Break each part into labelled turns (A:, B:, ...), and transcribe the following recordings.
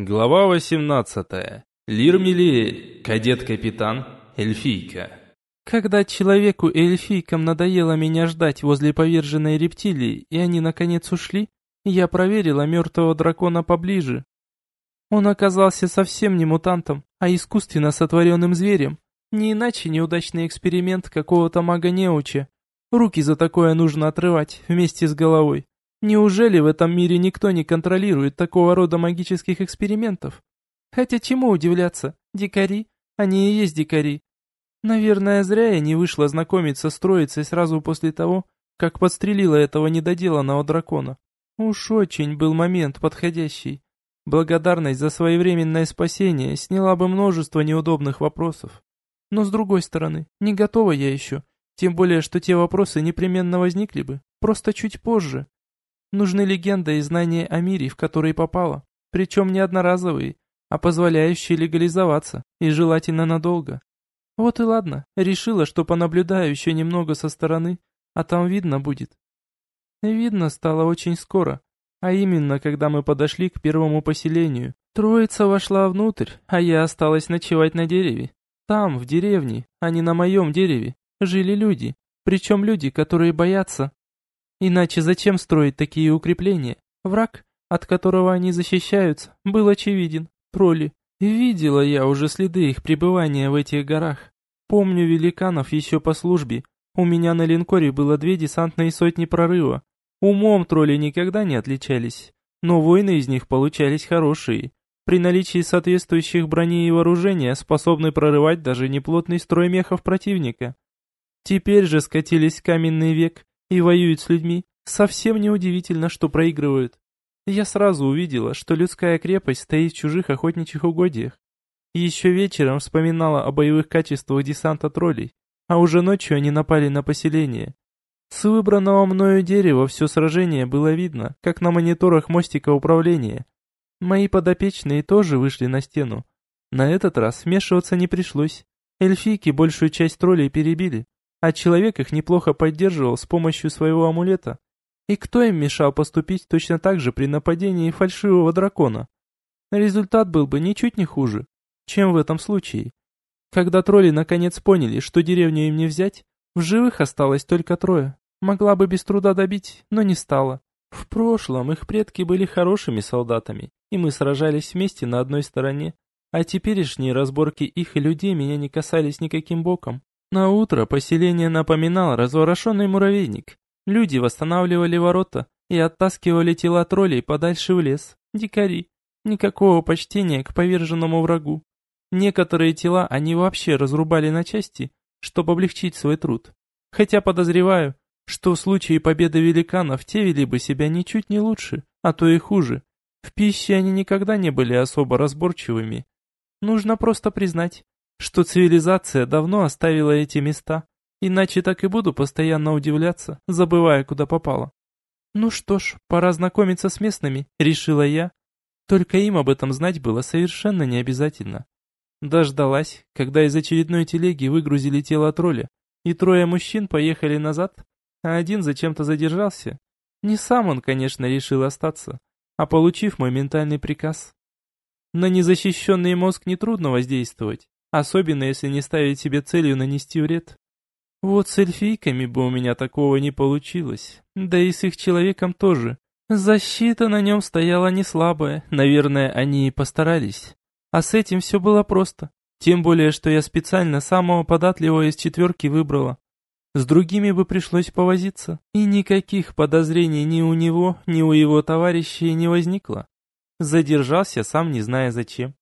A: Глава 18. Лир кадет-капитан, эльфийка.
B: Когда человеку и эльфийкам надоело меня ждать возле поверженной рептилии, и они наконец ушли, я проверила мертвого дракона поближе. Он оказался совсем не мутантом, а искусственно сотворенным зверем. Не иначе неудачный эксперимент какого-то мага-неуча. Руки за такое нужно отрывать вместе с головой. Неужели в этом мире никто не контролирует такого рода магических экспериментов? Хотя чему удивляться? Дикари? Они и есть дикари. Наверное, зря я не вышла знакомиться с троицей сразу после того, как подстрелила этого недоделанного дракона. Уж очень был момент подходящий. Благодарность за своевременное спасение сняла бы множество неудобных вопросов. Но с другой стороны, не готова я еще. Тем более, что те вопросы непременно возникли бы, просто чуть позже. Нужны легенда и знания о мире, в который попала, причем не одноразовые, а позволяющие легализоваться, и желательно надолго. Вот и ладно, решила, что понаблюдаю еще немного со стороны, а там видно будет. Видно стало очень скоро, а именно, когда мы подошли к первому поселению. Троица вошла внутрь, а я осталась ночевать на дереве. Там, в деревне, а не на моем дереве, жили люди, причем люди, которые боятся, Иначе зачем строить такие укрепления? Враг, от которого они защищаются, был очевиден. Тролли. Видела я уже следы их пребывания в этих горах. Помню великанов еще по службе. У меня на линкоре было две десантные сотни прорыва. Умом тролли никогда не отличались. Но войны из них получались хорошие. При наличии соответствующих брони и вооружения способны прорывать даже неплотный строй мехов противника. Теперь же скатились в каменный век, и воюют с людьми, совсем неудивительно, что проигрывают. Я сразу увидела, что людская крепость стоит в чужих охотничьих угодьях. Еще вечером вспоминала о боевых качествах десанта троллей, а уже ночью они напали на поселение. С выбранного мною дерева все сражение было видно, как на мониторах мостика управления. Мои подопечные тоже вышли на стену. На этот раз вмешиваться не пришлось. Эльфийки большую часть троллей перебили, а человек их неплохо поддерживал с помощью своего амулета. И кто им мешал поступить точно так же при нападении фальшивого дракона? Результат был бы ничуть не хуже, чем в этом случае. Когда тролли наконец поняли, что деревню им не взять, в живых осталось только трое. Могла бы без труда добить, но не стала. В прошлом их предки были хорошими солдатами, и мы сражались вместе на одной стороне, а теперешние разборки их и людей меня не касались никаким боком. На утро поселение напоминало разворошенный муравейник. Люди восстанавливали ворота и оттаскивали тела троллей подальше в лес. Дикари. Никакого почтения к поверженному врагу. Некоторые тела они вообще разрубали на части, чтобы облегчить свой труд. Хотя подозреваю, что в случае победы великанов те вели бы себя ничуть не лучше, а то и хуже. В пище они никогда не были особо разборчивыми. Нужно просто признать, что цивилизация давно оставила эти места, иначе так и буду постоянно удивляться, забывая, куда попала. Ну что ж, пора знакомиться с местными, решила я. Только им об этом знать было совершенно не обязательно. Дождалась, когда из очередной телеги выгрузили тело тролля, и трое мужчин поехали назад, а один зачем-то задержался. Не сам он, конечно, решил остаться, а получив мой ментальный приказ. На незащищенный мозг нетрудно воздействовать, Особенно, если не ставить себе целью нанести вред. Вот с эльфийками бы у меня такого не получилось. Да и с их человеком тоже. Защита на нем стояла не слабая. Наверное, они и постарались. А с этим все было просто. Тем более, что я специально самого податливого из четверки выбрала. С другими бы пришлось повозиться. И никаких подозрений ни у него, ни у его товарищей не возникло. Задержался, сам не зная зачем.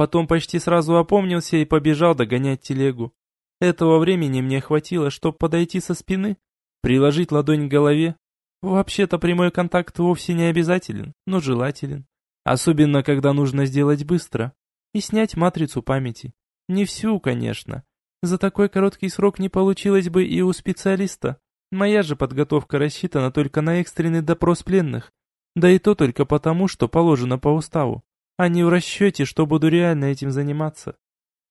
B: Потом почти сразу опомнился и побежал догонять телегу. Этого времени мне хватило, чтобы подойти со спины, приложить ладонь к голове. Вообще-то прямой контакт вовсе не обязателен, но желателен. Особенно, когда нужно сделать быстро. И снять матрицу памяти. Не всю, конечно. За такой короткий срок не получилось бы и у специалиста. Моя же подготовка рассчитана только на экстренный допрос пленных. Да и то только потому, что положено по уставу а не в расчете, что буду реально этим заниматься.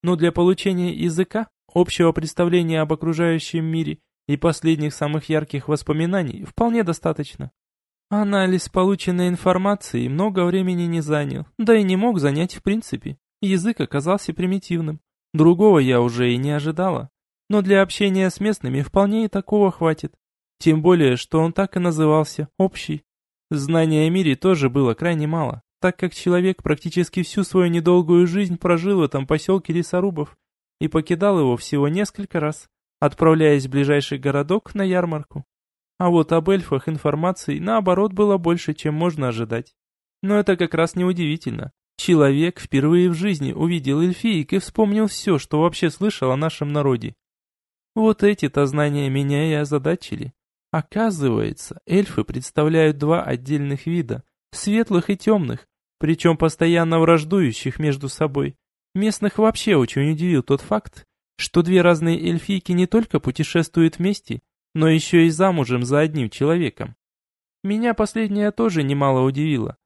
B: Но для получения языка, общего представления об окружающем мире и последних самых ярких воспоминаний вполне достаточно. Анализ полученной информации много времени не занял, да и не мог занять в принципе. Язык оказался примитивным. Другого я уже и не ожидала. Но для общения с местными вполне и такого хватит. Тем более, что он так и назывался – общий. Знания о мире тоже было крайне мало, так как человек практически всю свою недолгую жизнь прожил в этом поселке лесорубов и покидал его всего несколько раз, отправляясь в ближайший городок на ярмарку. А вот об эльфах информации, наоборот, было больше, чем можно ожидать. Но это как раз неудивительно. Человек впервые в жизни увидел эльфиек и вспомнил все, что вообще слышал о нашем народе. Вот эти-то знания меня и озадачили. Оказывается, эльфы представляют два отдельных вида, светлых и темных, причем постоянно враждующих между собой. Местных вообще очень удивил тот факт, что две разные эльфийки не только путешествуют вместе, но еще и замужем за одним человеком. Меня последнее тоже немало удивило.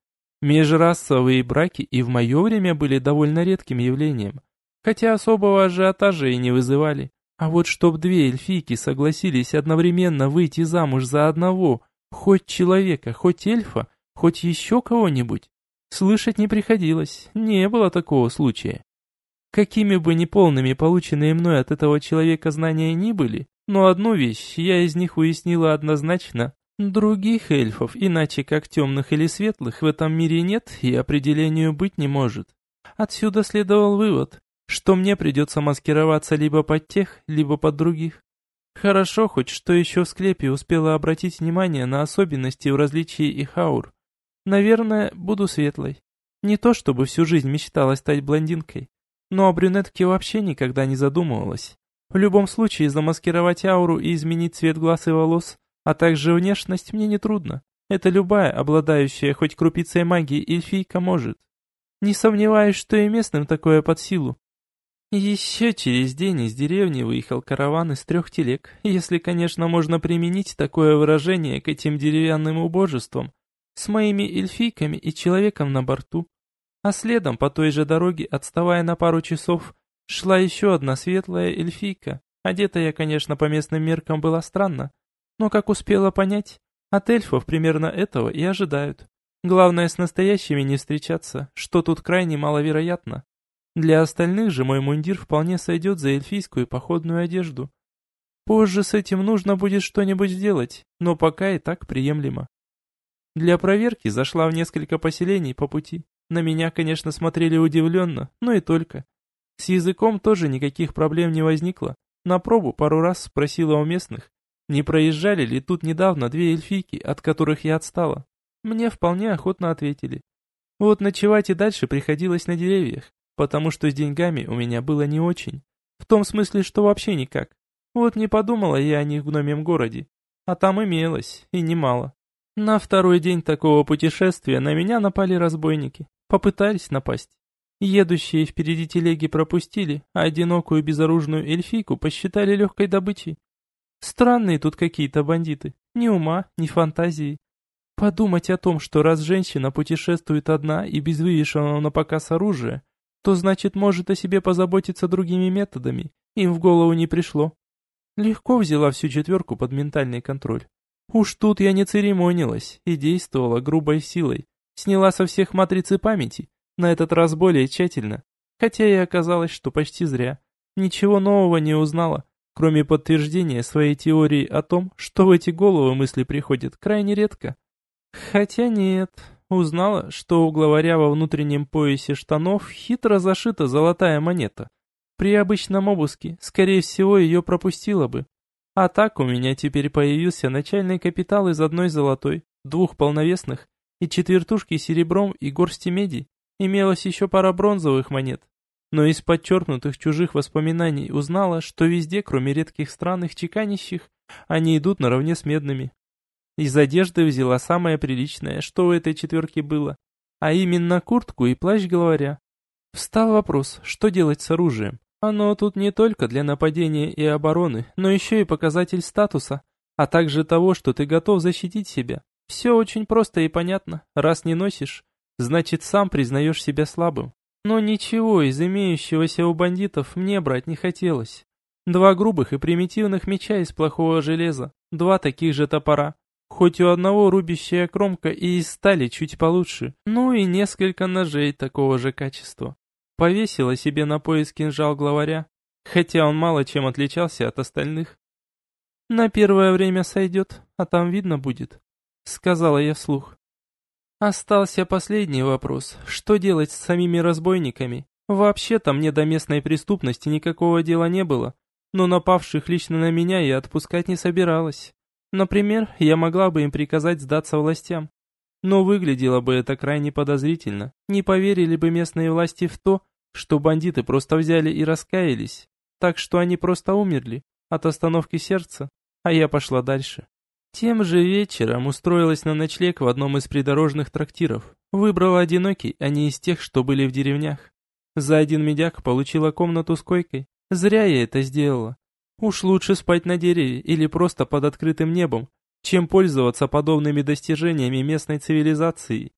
B: Межрасовые браки и в мое время были довольно редким явлением, хотя особого ажиотажа и не вызывали. А вот чтоб две эльфийки согласились одновременно выйти замуж за одного, хоть человека, хоть эльфа, хоть еще кого-нибудь, слышать не приходилось, не было такого случая. Какими бы неполными полученные мной от этого человека знания ни были, но одну вещь я из них уяснила однозначно. Других эльфов, иначе как темных или светлых, в этом мире нет и определению быть не может. Отсюда следовал вывод, что мне придется маскироваться либо под тех, либо под других. Хорошо хоть, что еще в склепе успела обратить внимание на особенности в различии их аур. Наверное, буду светлой. Не то чтобы всю жизнь мечтала стать блондинкой, но о брюнетке вообще никогда не задумывалась. В любом случае, замаскировать ауру и изменить цвет глаз и волос, а также внешность мне нетрудно. Это любая, обладающая хоть крупицей магии эльфийка может. Не сомневаюсь, что и местным такое под силу. Еще через день из деревни выехал караван из трех телег, если, конечно, можно применить такое выражение к этим деревянным убожествам, с моими эльфийками и человеком на борту. А следом по той же дороге, отставая на пару часов, шла еще одна светлая эльфийка. Одета я, конечно, по местным меркам была странно, но, как успела понять, от эльфов примерно этого и ожидают. Главное, с настоящими не встречаться, что тут крайне маловероятно. Для остальных же мой мундир вполне сойдет за эльфийскую походную одежду. Позже с этим нужно будет что-нибудь сделать, но пока и так приемлемо. Для проверки зашла в несколько поселений по пути. На меня, конечно, смотрели удивленно, но и только. С языком тоже никаких проблем не возникло. На пробу пару раз спросила у местных, не проезжали ли тут недавно две эльфийки, от которых я отстала. Мне вполне охотно ответили. Вот ночевать и дальше приходилось на деревьях потому что с деньгами у меня было не очень. В том смысле, что вообще никак. Вот не подумала я о них в гномем городе. А там имелось, и немало. На второй день такого путешествия на меня напали разбойники. Попытались напасть. Едущие впереди телеги пропустили, а одинокую безоружную эльфийку посчитали легкой добычей. Странные тут какие-то бандиты. Ни ума, ни фантазии. Подумать о том, что раз женщина путешествует одна и без вывешенного на показ оружия, то значит может о себе позаботиться другими методами, им в голову не пришло. Легко взяла всю четверку под ментальный контроль. Уж тут я не церемонилась и действовала грубой силой. Сняла со всех матрицы памяти, на этот раз более тщательно. Хотя и оказалось, что почти зря. Ничего нового не узнала, кроме подтверждения своей теории о том, что в эти головы мысли приходят крайне редко. Хотя нет, Узнала, что у главаря во внутреннем поясе штанов хитро зашита золотая монета. При обычном обыске, скорее всего, ее пропустила бы. А так у меня теперь появился начальный капитал из одной золотой, двух полновесных и четвертушки серебром и горсти меди. Имелась еще пара бронзовых монет. Но из подчеркнутых чужих воспоминаний узнала, что везде, кроме редких странных чеканищих, они идут наравне с медными. Из одежды взяла самое приличное, что у этой четверки было, а именно куртку и плащ главаря. Встал вопрос, что делать с оружием. Оно тут не только для нападения и обороны, но еще и показатель статуса, а также того, что ты готов защитить себя. Все очень просто и понятно. Раз не носишь, значит сам признаешь себя слабым. Но ничего из имеющегося у бандитов мне брать не хотелось. Два грубых и примитивных меча из плохого железа, два таких же топора, Хоть у одного рубящая кромка и из стали чуть получше, ну и несколько ножей такого же качества. Повесила себе на пояс кинжал главаря, хотя он мало чем отличался от остальных. «На первое время сойдет, а там видно будет», — сказала я вслух. Остался последний вопрос. Что делать с самими разбойниками? Вообще-то мне до местной преступности никакого дела не было, но напавших лично на меня я отпускать не собиралась. Например, я могла бы им приказать сдаться властям. Но выглядело бы это крайне подозрительно. Не поверили бы местные власти в то, что бандиты просто взяли и раскаялись. Так что они просто умерли от остановки сердца, а я пошла дальше. Тем же вечером устроилась на ночлег в одном из придорожных трактиров. Выбрала одинокий, а не из тех, что были в деревнях. За один медяк получила комнату с койкой. Зря я это сделала. Уж лучше спать на дереве или просто под открытым небом, чем пользоваться подобными достижениями местной цивилизации.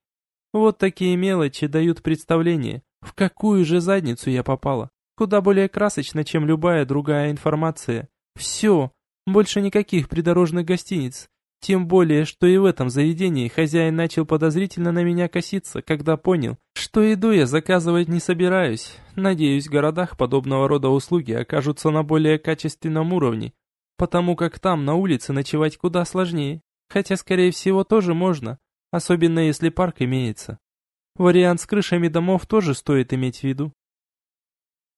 B: Вот такие мелочи дают представление, в какую же задницу я попала. Куда более красочно, чем любая другая информация. Все, больше никаких придорожных гостиниц. Тем более, что и в этом заведении хозяин начал подозрительно на меня коситься, когда понял, что еду я заказывать не собираюсь. Надеюсь, в городах подобного рода услуги окажутся на более качественном уровне, потому как там на улице ночевать куда сложнее. Хотя, скорее всего, тоже можно, особенно если парк имеется. Вариант с крышами домов тоже стоит иметь в виду.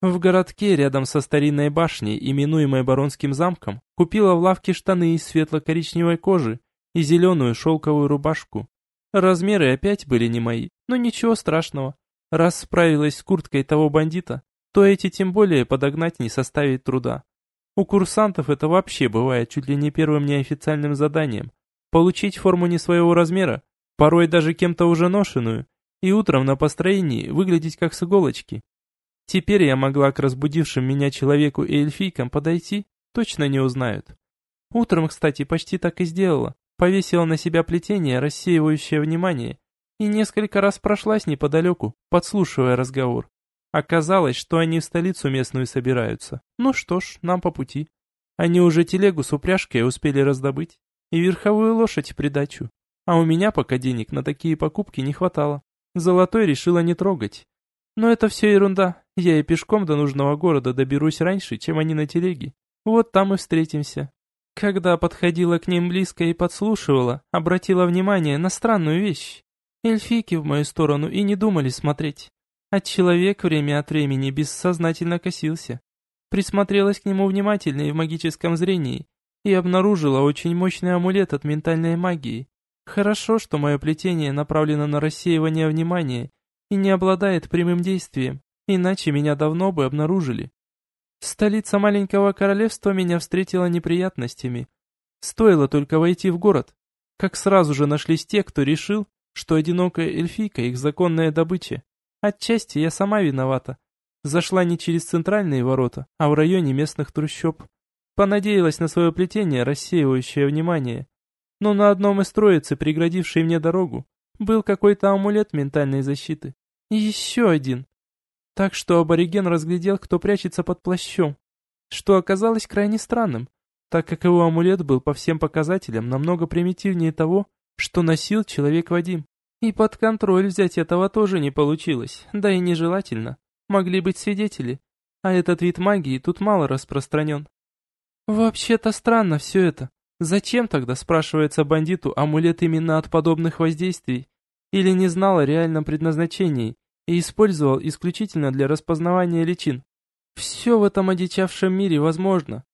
B: В городке, рядом со старинной башней, именуемой Баронским замком, купила в лавке штаны из светло-коричневой кожи и зеленую шелковую рубашку. Размеры опять были не мои, но ничего страшного. Раз справилась с курткой того бандита, то эти тем более подогнать не составит труда. У курсантов это вообще бывает чуть ли не первым неофициальным заданием. Получить форму не своего размера, порой даже кем-то уже ношеную, и утром на построении выглядеть как с иголочки. Теперь я могла к разбудившим меня человеку и эльфийкам подойти, точно не узнают. Утром, кстати, почти так и сделала. Повесила на себя плетение, рассеивающее внимание, и несколько раз прошлась неподалеку, подслушивая разговор. Оказалось, что они в столицу местную собираются. Ну что ж, нам по пути. Они уже телегу с упряжкой успели раздобыть, и верховую лошадь придачу. А у меня пока денег на такие покупки не хватало. Золотой решила не трогать, но это все ерунда. Я и пешком до нужного города доберусь раньше, чем они на телеге. Вот там и встретимся. Когда подходила к ним близко и подслушивала, обратила внимание на странную вещь. Эльфийки в мою сторону и не думали смотреть. А человек время от времени бессознательно косился. Присмотрелась к нему внимательно и в магическом зрении и обнаружила очень мощный амулет от ментальной магии. Хорошо, что мое плетение направлено на рассеивание внимания и не обладает прямым действием, иначе меня давно бы обнаружили. Столица маленького королевства меня встретила неприятностями. Стоило только войти в город, как сразу же нашлись те, кто решил, что одинокая эльфийка их законная добыча. Отчасти я сама виновата. Зашла не через центральные ворота, а в районе местных трущоб. Понадеялась на свое плетение, рассеивающее внимание. Но на одном из троицы, преградившей мне дорогу, был какой-то амулет ментальной защиты. И еще один. Так что абориген разглядел, кто прячется под плащом. Что оказалось крайне странным, так как его амулет был по всем показателям намного примитивнее того, что носил человек Вадим. И под контроль взять этого тоже не получилось, да и нежелательно. Могли быть свидетели, а этот вид магии тут мало распространен. Вообще-то странно все это. Зачем тогда, спрашивается бандиту, амулет именно от подобных воздействий? Или не знал о реальном предназначении и использовал исключительно для распознавания личин? Все в этом одичавшем мире возможно.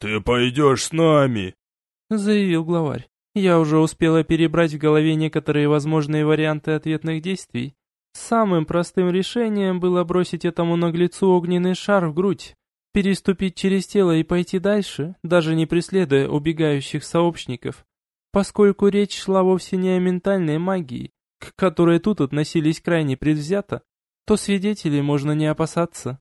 C: «Ты пойдешь с нами», —
B: заявил главарь. Я уже успела перебрать в голове некоторые возможные варианты ответных действий. Самым простым решением было бросить этому наглецу огненный шар в грудь, переступить через тело и пойти дальше, даже не преследуя убегающих сообщников, поскольку речь шла вовсе не о ментальной магии, к которой тут относились крайне предвзято, то свидетелей можно не опасаться.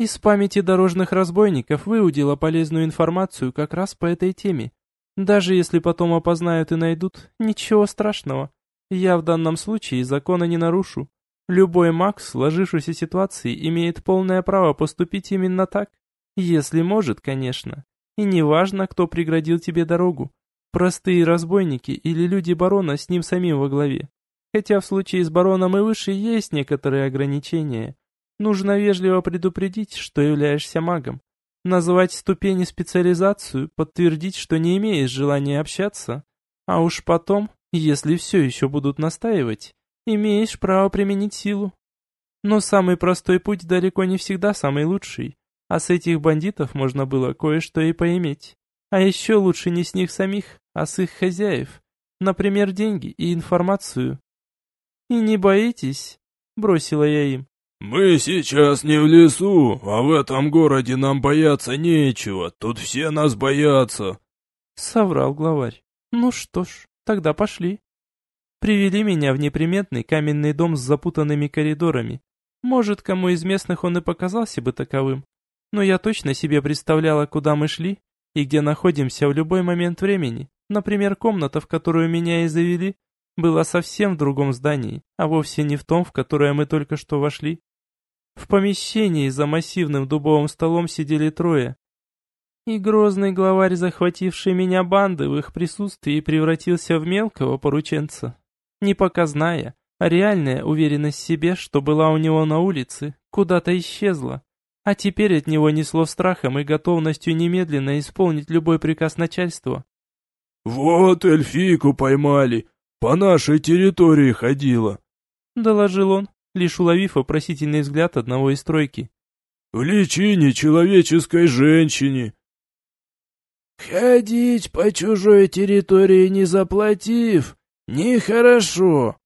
B: Из памяти дорожных разбойников выудила полезную информацию как раз по этой теме. Даже если потом опознают и найдут, ничего страшного. Я в данном случае закона не нарушу. Любой маг в сложившейся ситуации имеет полное право поступить именно так. Если может, конечно. И не важно, кто преградил тебе дорогу. Простые разбойники или люди барона с ним самим во главе. Хотя в случае с бароном и выше есть некоторые ограничения. Нужно вежливо предупредить, что являешься магом. Назвать ступени специализацию, подтвердить, что не имеешь желания общаться. А уж потом, если все еще будут настаивать, имеешь право применить силу. Но самый простой путь далеко не всегда самый лучший, а с этих бандитов можно было кое-что и поиметь. А еще лучше не с них самих, а с их хозяев, например, деньги и информацию. «И не боитесь?» — бросила я им.
C: «Мы сейчас не в лесу, а в этом городе нам бояться нечего, тут все нас боятся», —
B: соврал главарь. «Ну что ж, тогда пошли». Привели меня в неприметный каменный дом с запутанными коридорами, может, кому из местных он и показался бы таковым. Но я точно себе представляла, куда мы шли и где находимся в любой момент времени. Например, комната, в которую меня и завели, была совсем в другом здании, а вовсе не в том, в которое мы только что вошли. В помещении за массивным дубовым столом сидели трое. И грозный главарь, захвативший меня банды в их присутствии, превратился в мелкого порученца. Непоказная, а реальная уверенность в себе, что была у него на улице, куда-то исчезла. А теперь от него несло страхом и готовностью немедленно исполнить любой приказ начальства.
C: «Вот эльфийку поймали, по нашей территории ходила», —
B: доложил он, лишь уловив вопросительный взгляд одного из тройки.
C: «В личине человеческой женщине».
D: «Ходить по чужой территории не заплатив, нехорошо»,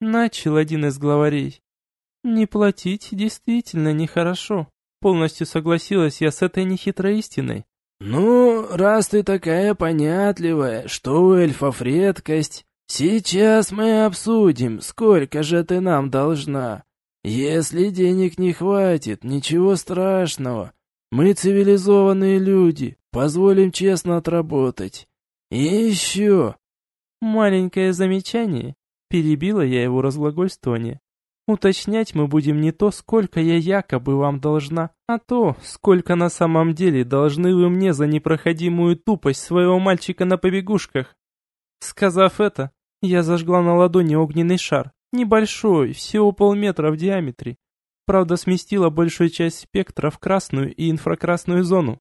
B: Начал один из главарей. Не платить действительно нехорошо. Полностью согласилась я с этой нехитрой истиной.
D: «Ну, раз ты такая понятливая, что у эльфов редкость, сейчас мы обсудим, сколько же ты нам должна. Если денег не хватит, ничего страшного. Мы цивилизованные люди, позволим честно отработать. И еще...»
B: Маленькое замечание, Перебила я его разглагольствование. Уточнять мы будем не то, сколько я якобы вам должна, а то, сколько на самом деле должны вы мне за непроходимую тупость своего мальчика на побегушках. Сказав это, я зажгла на ладони огненный шар, небольшой, всего полметра в диаметре. Правда, сместила большую часть спектра в красную и инфракрасную зону.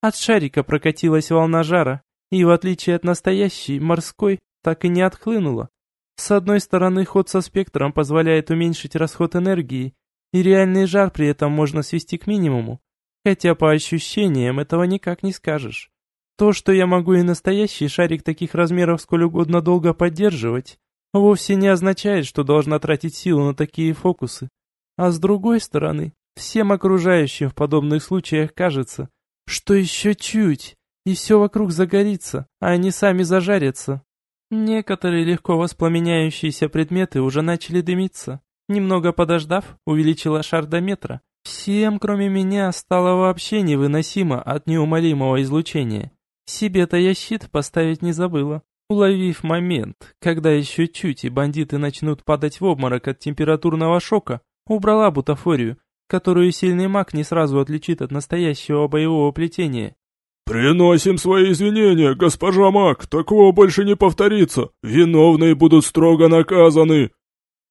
B: От шарика прокатилась волна жара, и в отличие от настоящей, морской, так и не отхлынула, с одной стороны, ход со спектром позволяет уменьшить расход энергии, и реальный жар при этом можно свести к минимуму, хотя по ощущениям этого никак не скажешь. То, что я могу и настоящий шарик таких размеров сколь угодно долго поддерживать, вовсе не означает, что должна тратить силу на такие фокусы. А с другой стороны, всем окружающим в подобных случаях кажется, что еще чуть, и все вокруг загорится, а они сами зажарятся. Некоторые легко воспламеняющиеся предметы уже начали дымиться. Немного подождав, увеличила шар до метра. Всем, кроме меня, стало вообще невыносимо от неумолимого излучения. Себе-то я щит поставить не забыла. Уловив момент, когда еще чуть и бандиты начнут падать в обморок от температурного шока, убрала бутафорию, которую сильный маг не сразу отличит от настоящего боевого плетения.
C: «Приносим свои извинения, госпожа Мак, такого больше не повторится, виновные будут строго наказаны!»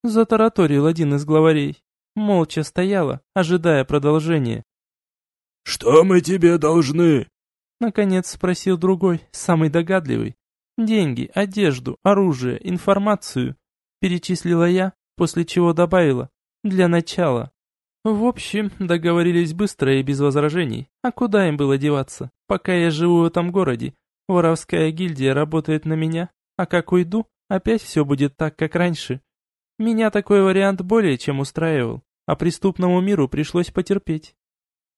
B: Затараторил один из главарей. Молча стояла, ожидая продолжения.
C: «Что мы тебе должны?»
B: Наконец спросил другой, самый догадливый. «Деньги, одежду, оружие, информацию», перечислила я, после чего добавила. «Для начала». В общем, договорились быстро и без возражений. А куда им было деваться? Пока я живу в этом городе, воровская гильдия работает на меня, а как уйду, опять все будет так, как раньше. Меня такой вариант более чем устраивал, а преступному миру пришлось потерпеть.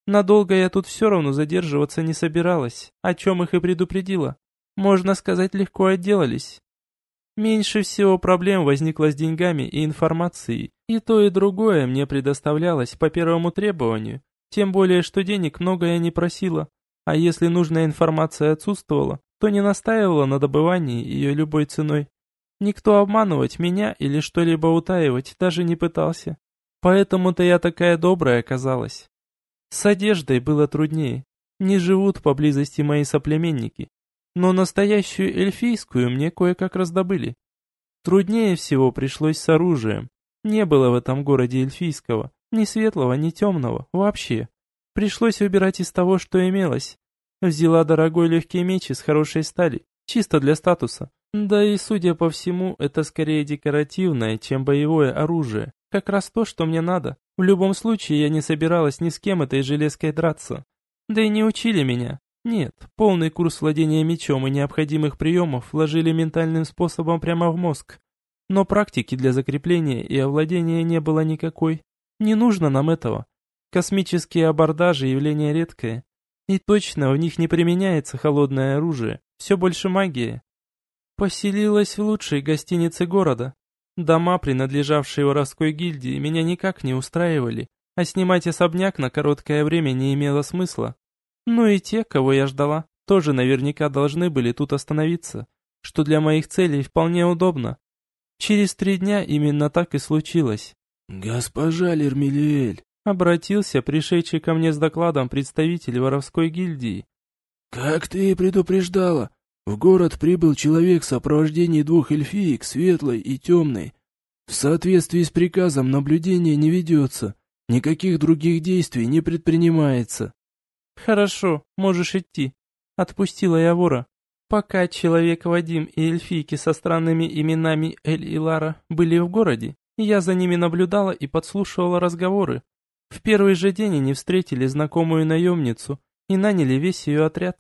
B: Надолго я тут все равно задерживаться не собиралась, о чем их и предупредила. Можно сказать, легко отделались. Меньше всего проблем возникло с деньгами и информацией, и то и другое мне предоставлялось по первому требованию, тем более что денег много я не просила, а если нужная информация отсутствовала, то не настаивала на добывании ее любой ценой. Никто обманывать меня или что-либо утаивать даже не пытался. Поэтому-то я такая добрая оказалась. С одеждой было труднее. Не живут поблизости мои соплеменники, Но настоящую эльфийскую мне кое-как раздобыли. Труднее всего пришлось с оружием. Не было в этом городе эльфийского, ни светлого, ни темного, вообще. Пришлось выбирать из того, что имелось. Взяла дорогой легкий меч из хорошей стали, чисто для статуса. Да и, судя по всему, это скорее декоративное, чем боевое оружие. Как раз то, что мне надо. В любом случае, я не собиралась ни с кем этой железкой драться. Да и не учили меня. Нет, полный курс владения мечом и необходимых приемов вложили ментальным способом прямо в мозг. Но практики для закрепления и овладения не было никакой. Не нужно нам этого. Космические абордажи – явление редкое. И точно в них не применяется холодное оружие, все больше магия. Поселилась в лучшей гостинице города. Дома, принадлежавшие воровской гильдии, меня никак не устраивали, а снимать особняк на короткое время не имело смысла. Ну и те, кого я ждала, тоже наверняка должны были тут остановиться, что для моих целей вполне удобно. Через три дня именно так и случилось.
D: «Госпожа Лермелиэль», —
B: обратился пришедший ко мне с докладом представитель воровской гильдии.
D: «Как ты и предупреждала, в город прибыл человек в сопровождении двух эльфиек, светлой и темной. В соответствии с приказом наблюдение не ведется, никаких других действий не предпринимается.
B: «Хорошо, можешь идти», — отпустила я вора. Пока человек Вадим и эльфийки со странными именами Эль и Лара были в городе, я за ними наблюдала и подслушивала разговоры. В первый же день они встретили знакомую наемницу и наняли весь ее отряд.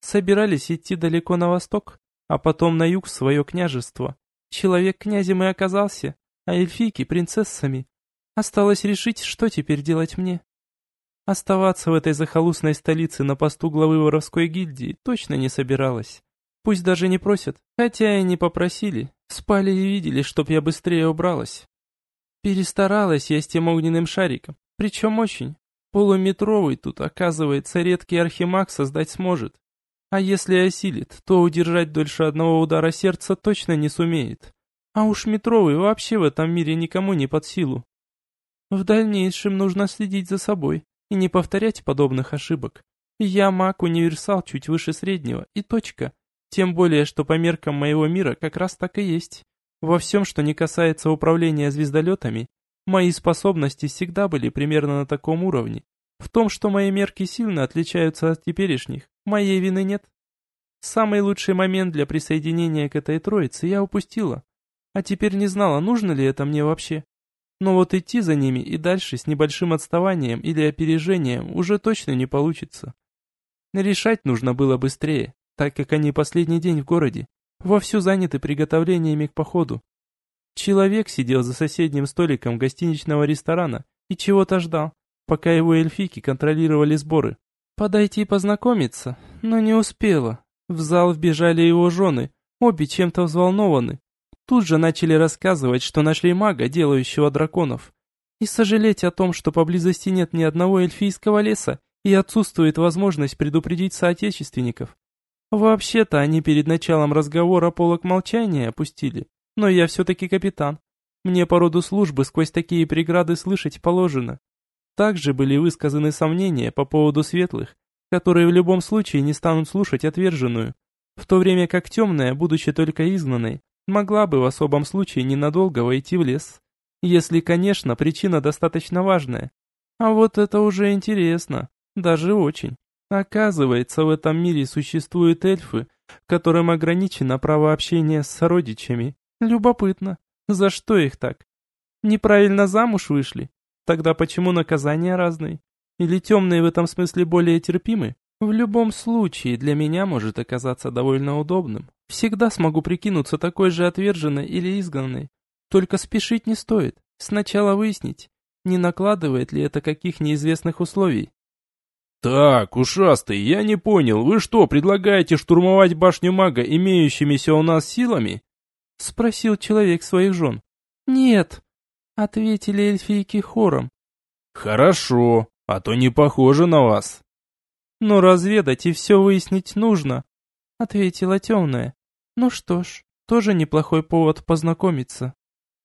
B: Собирались идти далеко на восток, а потом на юг в свое княжество. Человек князем и оказался, а эльфийки принцессами. Осталось решить, что теперь делать мне. Оставаться в этой захолустной столице на посту главы воровской гильдии точно не собиралась. Пусть даже не просят, хотя и не попросили. Спали и видели, чтоб я быстрее убралась. Перестаралась я с тем огненным шариком, причем очень. Полуметровый тут, оказывается, редкий архимаг создать сможет. А если осилит, то удержать дольше одного удара сердца точно не сумеет. А уж метровый вообще в этом мире никому не под силу. В дальнейшем нужно следить за собой и не повторять подобных ошибок. Я маг-универсал чуть выше среднего, и точка. Тем более, что по меркам моего мира как раз так и есть. Во всем, что не касается управления звездолетами, мои способности всегда были примерно на таком уровне, в том, что мои мерки сильно отличаются от теперешних, моей вины нет. Самый лучший момент для присоединения к этой троице я упустила. А теперь не знала, нужно ли это мне вообще. Но вот идти за ними и дальше с небольшим отставанием или опережением уже точно не получится. Решать нужно было быстрее, так как они последний день в городе, вовсю заняты приготовлениями к походу. Человек сидел за соседним столиком гостиничного ресторана и чего-то ждал, пока его эльфики контролировали сборы. Подойти познакомиться, но не успела. В зал вбежали его жены, обе чем-то взволнованы. Тут же начали рассказывать, что нашли мага, делающего драконов. И сожалеть о том, что поблизости нет ни одного эльфийского леса и отсутствует возможность предупредить соотечественников. Вообще-то они перед началом разговора полок молчания опустили, но я все-таки капитан. Мне по роду службы сквозь такие преграды слышать положено. Также были высказаны сомнения по поводу светлых, которые в любом случае не станут слушать отверженную, в то время как темная, будучи только изгнанной, могла бы в особом случае ненадолго войти в лес. Если, конечно, причина достаточно важная. А вот это уже интересно, даже очень. Оказывается, в этом мире существуют эльфы, которым ограничено право общения с сородичами. Любопытно, за что их так? Неправильно замуж вышли? Тогда почему наказания разные? Или темные в этом смысле более терпимы? В любом случае, для меня может оказаться довольно удобным. Всегда смогу прикинуться такой же отверженной или изгнанной. Только спешить не стоит. Сначала выяснить, не накладывает ли это каких неизвестных условий.
A: «Так, ушастый, я не понял, вы что, предлагаете штурмовать башню мага имеющимися у нас силами?»
B: Спросил человек своих жен. «Нет», Ответили эльфийки хором.
A: Хорошо, а то не похоже на вас.
B: Но разведать и все выяснить нужно, ответила темная. Ну что ж, тоже неплохой повод познакомиться.